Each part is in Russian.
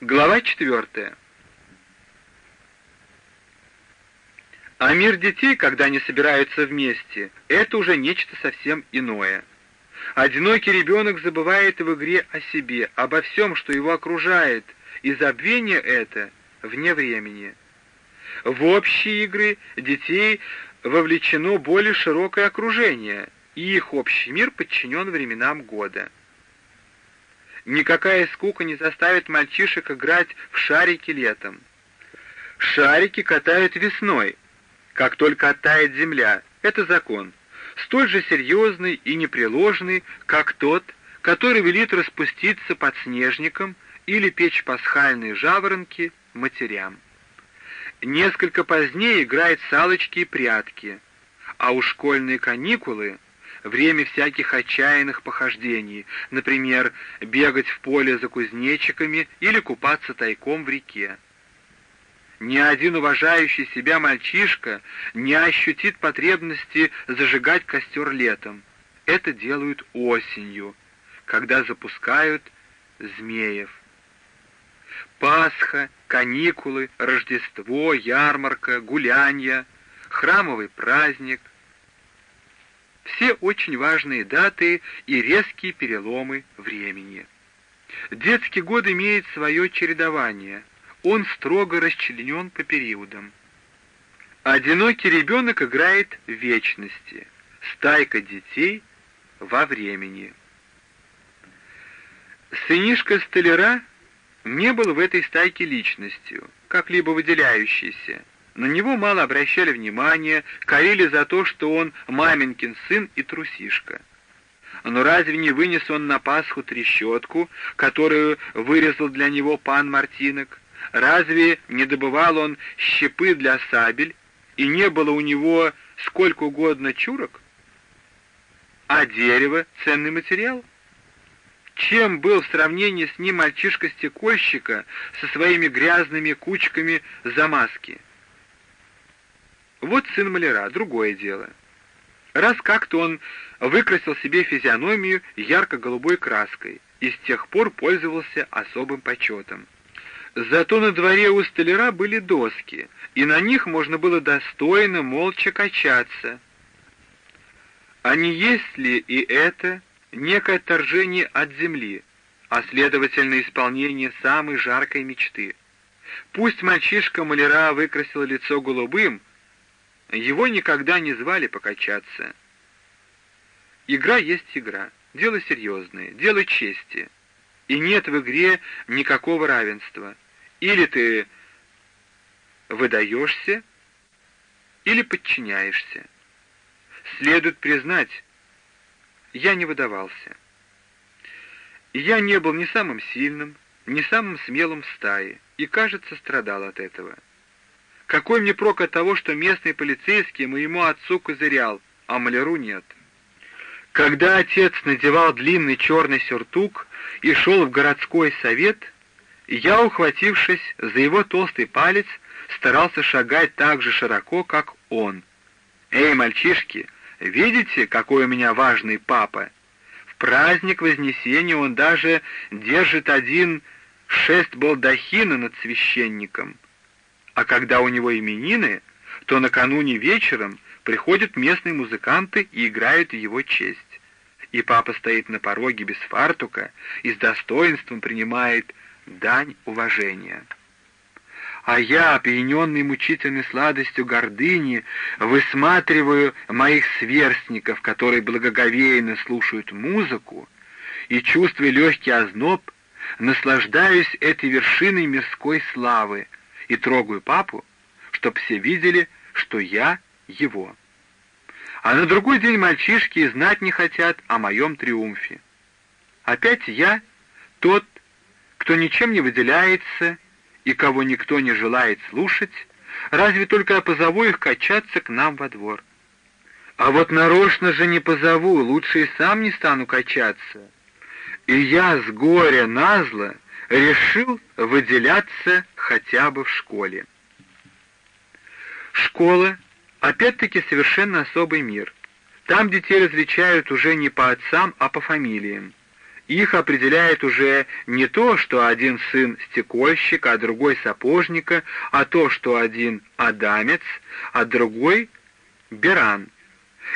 Глава четвертая. А мир детей, когда они собираются вместе, это уже нечто совсем иное. Одинокий ребенок забывает в игре о себе, обо всем, что его окружает, и забвение это вне времени. В общие игры детей вовлечено более широкое окружение, и их общий мир подчинен временам года. Никакая скука не заставит мальчишек играть в шарики летом. Шарики катают весной, как только оттает земля. Это закон, столь же серьезный и непреложный, как тот, который велит распуститься под снежником или печь пасхальные жаворонки матерям. Несколько позднее играет салочки и прятки, а у школьные каникулы время всяких отчаянных похождений, например, бегать в поле за кузнечиками или купаться тайком в реке. Ни один уважающий себя мальчишка не ощутит потребности зажигать костер летом. Это делают осенью, когда запускают змеев. Пасха, каникулы, Рождество, ярмарка, гулянья, храмовый праздник. Все очень важные даты и резкие переломы времени. Детский год имеет свое чередование. Он строго расчленен по периодам. Одинокий ребенок играет в вечности, стайка детей — во времени. Сынишка столяра — не был в этой стайке личностью, как-либо выделяющейся. На него мало обращали внимания, корили за то, что он маменькин сын и трусишка. Но разве не вынес он на Пасху трещотку, которую вырезал для него пан Мартинок? Разве не добывал он щепы для сабель, и не было у него сколько угодно чурок? А дерево — ценный материал? Чем был в сравнении с ним мальчишка-стекольщика со своими грязными кучками замазки? Вот сын маляра, другое дело. Раз как-то он выкрасил себе физиономию ярко-голубой краской и с тех пор пользовался особым почетом. Зато на дворе у столяра были доски, и на них можно было достойно молча качаться. А не есть ли и это некое отторжение от земли, а следовательно исполнение самой жаркой мечты. Пусть мальчишка-маляра выкрасил лицо голубым, его никогда не звали покачаться. Игра есть игра, дело серьезное, дело чести. И нет в игре никакого равенства. Или ты выдаешься, или подчиняешься. Следует признать, я не выдавался. Я не был ни самым сильным, ни самым смелым в стае, и, кажется, страдал от этого. Какой мне прок от того, что местный полицейский моему отцу козырял, а маляру нет? Когда отец надевал длинный черный сюртук и шел в городской совет, я, ухватившись за его толстый палец, старался шагать так же широко, как он. «Эй, мальчишки, Видите, какой у меня важный папа? В праздник Вознесения он даже держит один шест балдахина над священником. А когда у него именины, то накануне вечером приходят местные музыканты и играют в его честь. И папа стоит на пороге без фартука и с достоинством принимает дань уважения а я, опьяненный мучительной сладостью гордыни, высматриваю моих сверстников, которые благоговейно слушают музыку, и, чувствуя легкий озноб, наслаждаюсь этой вершиной мирской славы и трогаю папу, чтоб все видели, что я его. А на другой день мальчишки и знать не хотят о моем триумфе. Опять я, тот, кто ничем не выделяется и кого никто не желает слушать, разве только я позову их качаться к нам во двор. А вот нарочно же не позову, лучше и сам не стану качаться. И я с горя назло решил выделяться хотя бы в школе. Школа — опять-таки совершенно особый мир. Там детей различают уже не по отцам, а по фамилиям. их определяет уже не то, что один сын стекольщика, а другой сапожника, а то, что один адамец, а другой беран.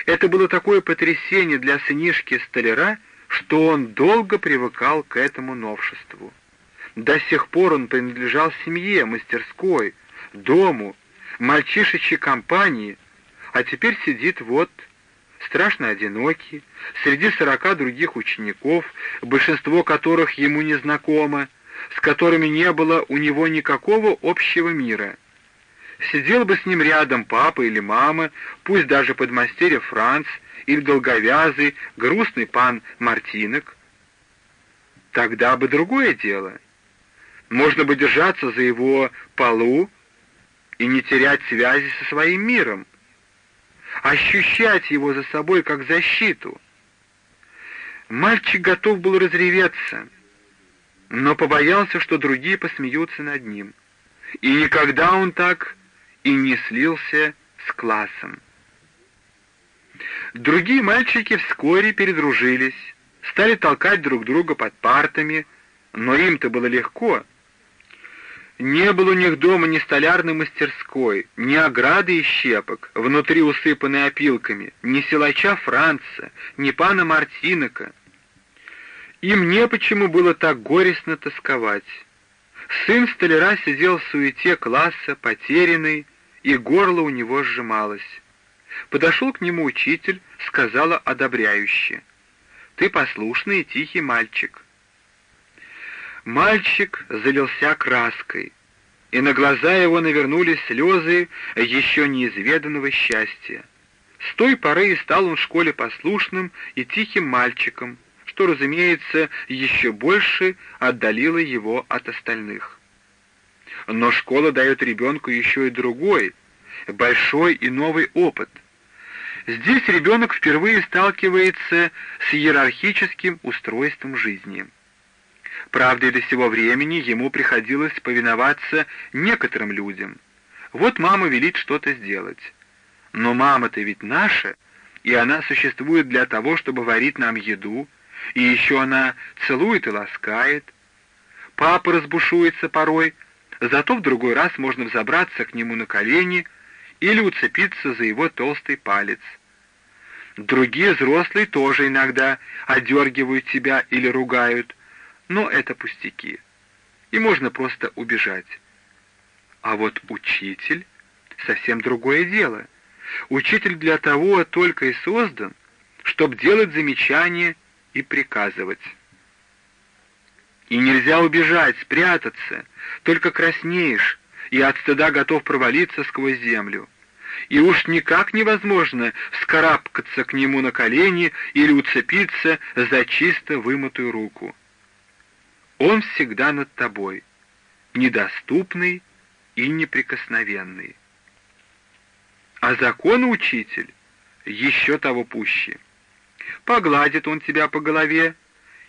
Это было такое потрясение для сынишки столяра, что он долго привыкал к этому новшеству. До сих пор он принадлежал семье, мастерской, дому, мальчишечьей компании, а теперь сидит вот страшно одинокий, среди сорока других учеников, большинство которых ему незнакомо, с которыми не было у него никакого общего мира. Сидел бы с ним рядом папа или мама, пусть даже подмастерье Франц или долговязый, грустный пан Мартинок. Тогда бы другое дело. Можно бы держаться за его полу и не терять связи со своим миром ощущать его за собой как защиту. Мальчик готов был разреветься, но побоялся, что другие посмеются над ним. И никогда он так и не слился с классом. Другие мальчики вскоре передружились, стали толкать друг друга под партами, но им-то было легко — не было у них дома ни столярной мастерской, ни ограды и щепок, внутри усыпанной опилками, ни силача Франца, ни пана Мартинока. Им не почему было так горестно тосковать. Сын столяра сидел в суете класса, потерянный, и горло у него сжималось. Подошел к нему учитель, сказала одобряюще. «Ты послушный и тихий мальчик». Мальчик залился краской, и на глаза его навернулись слезы еще неизведанного счастья. С той поры и стал он в школе послушным и тихим мальчиком, что, разумеется, еще больше отдалило его от остальных. Но школа дает ребенку еще и другой, большой и новый опыт. Здесь ребенок впервые сталкивается с иерархическим устройством жизни. Правда, и до сего времени ему приходилось повиноваться некоторым людям. Вот мама велит что-то сделать. Но мама-то ведь наша, и она существует для того, чтобы варить нам еду, и еще она целует и ласкает. Папа разбушуется порой, зато в другой раз можно взобраться к нему на колени или уцепиться за его толстый палец. Другие взрослые тоже иногда одергивают себя или ругают, но это пустяки, и можно просто убежать. А вот учитель — совсем другое дело. Учитель для того только и создан, чтобы делать замечания и приказывать. И нельзя убежать, спрятаться, только краснеешь, и от стыда готов провалиться сквозь землю. И уж никак невозможно вскарабкаться к нему на колени или уцепиться за чисто вымытую руку. Он всегда над тобой, недоступный и неприкосновенный. А закон учитель еще того пуще. Погладит он тебя по голове,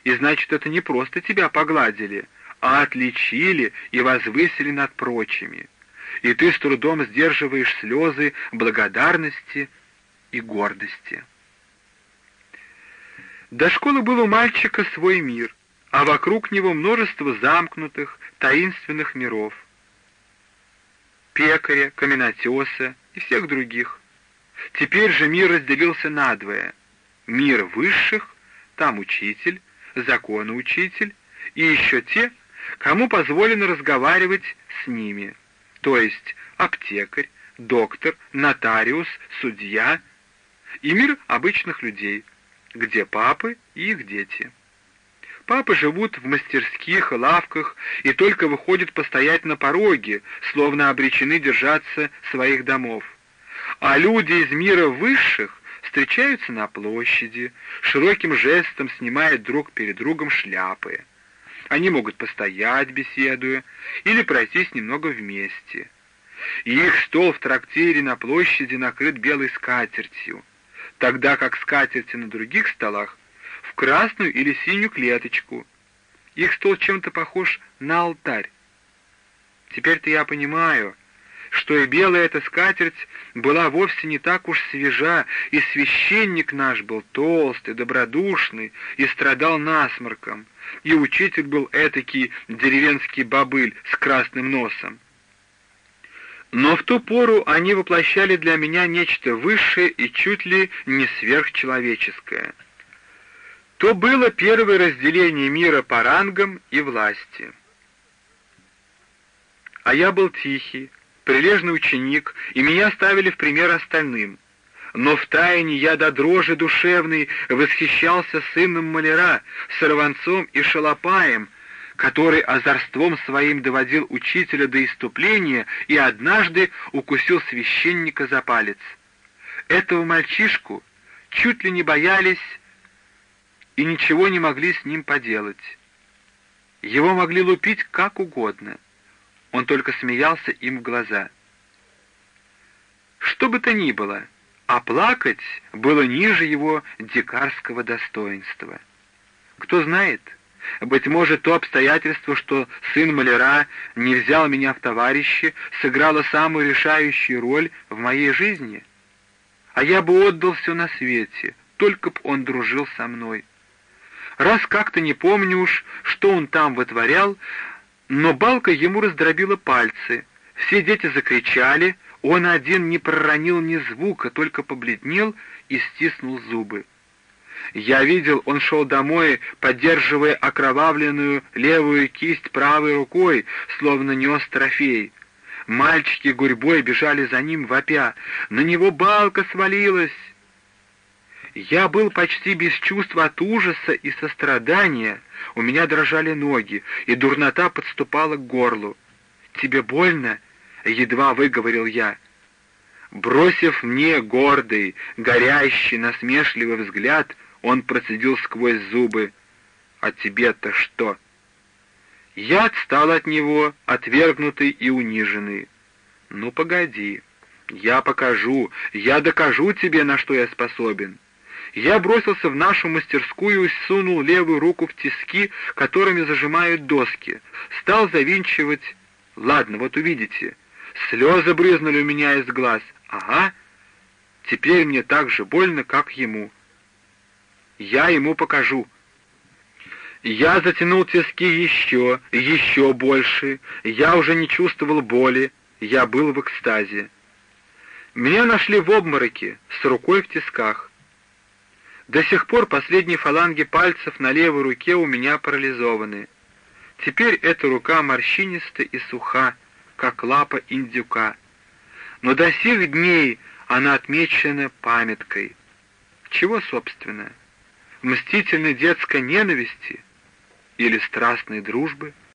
и значит, это не просто тебя погладили, а отличили и возвысили над прочими. И ты с трудом сдерживаешь слезы благодарности и гордости. До школы был у мальчика свой мир, а вокруг него множество замкнутых, таинственных миров. Пекаря, каменотеса и всех других. Теперь же мир разделился надвое. Мир высших, там учитель, законоучитель, и еще те, кому позволено разговаривать с ними, то есть аптекарь, доктор, нотариус, судья, и мир обычных людей, где папы и их дети. Папы живут в мастерских, лавках и только выходят постоять на пороге, словно обречены держаться своих домов. А люди из мира высших встречаются на площади, широким жестом снимают друг перед другом шляпы. Они могут постоять, беседуя, или пройтись немного вместе. И их стол в трактире на площади накрыт белой скатертью, тогда как скатерти на других столах красную или синюю клеточку. Их стол чем-то похож на алтарь. Теперь-то я понимаю, что и белая эта скатерть была вовсе не так уж свежа, и священник наш был толстый, добродушный и страдал насморком, и учитель был этакий деревенский бобыль с красным носом. Но в ту пору они воплощали для меня нечто высшее и чуть ли не сверхчеловеческое. То было первое разделение мира по рангам и власти. А я был тихий, прилежный ученик, и меня ставили в пример остальным. Но втайне я до дрожи душевной восхищался сыном маляра, сорванцом и шалопаем, который озорством своим доводил учителя до иступления и однажды укусил священника за палец. Этого мальчишку чуть ли не боялись и ничего не могли с ним поделать. Его могли лупить как угодно. Он только смеялся им в глаза. Что бы то ни было, а плакать было ниже его дикарского достоинства. Кто знает, — быть может, то обстоятельство, что сын маляра не взял меня в товарищи, сыграло самую решающую роль в моей жизни. А я бы отдал все на свете, только б он дружил со мной. Раз как-то не помню уж, что он там вытворял, но балка ему раздробила пальцы. Все дети закричали, он один не проронил ни звука, только побледнел и стиснул зубы. Я видел, он шел домой, поддерживая окровавленную левую кисть правой рукой, словно нес трофей. Мальчики гурьбой бежали за ним вопя. На него балка свалилась. Я был почти без чувства от ужаса и сострадания. У меня дрожали ноги, и дурнота подступала к горлу. «Тебе больно?» — едва выговорил я. Бросив мне гордый, горящий, насмешливый взгляд, он процедил сквозь зубы. «А тебе-то что?» Я отстал от него, отвергнутый и униженный. «Ну, погоди, я покажу, я докажу тебе, на что я способен». Я бросился в нашу мастерскую и сунул левую руку в тиски, которыми зажимают доски. Стал завинчивать. Ладно, вот увидите. Слезы брызнули у меня из глаз. Ага, теперь мне так же больно, как ему. Я ему покажу. Я затянул тиски еще, еще больше. Я уже не чувствовал боли. Я был в экстазе. Меня нашли в обмороке, с рукой в тисках. До сих пор последние фаланги пальцев на левой руке у меня парализованы. Теперь эта рука морщиниста и суха, как лапа индюка. Но до сих дней она отмечена памяткой. Чего, собственно? мстительной детской ненависти или страстной дружбы —